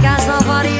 because nobody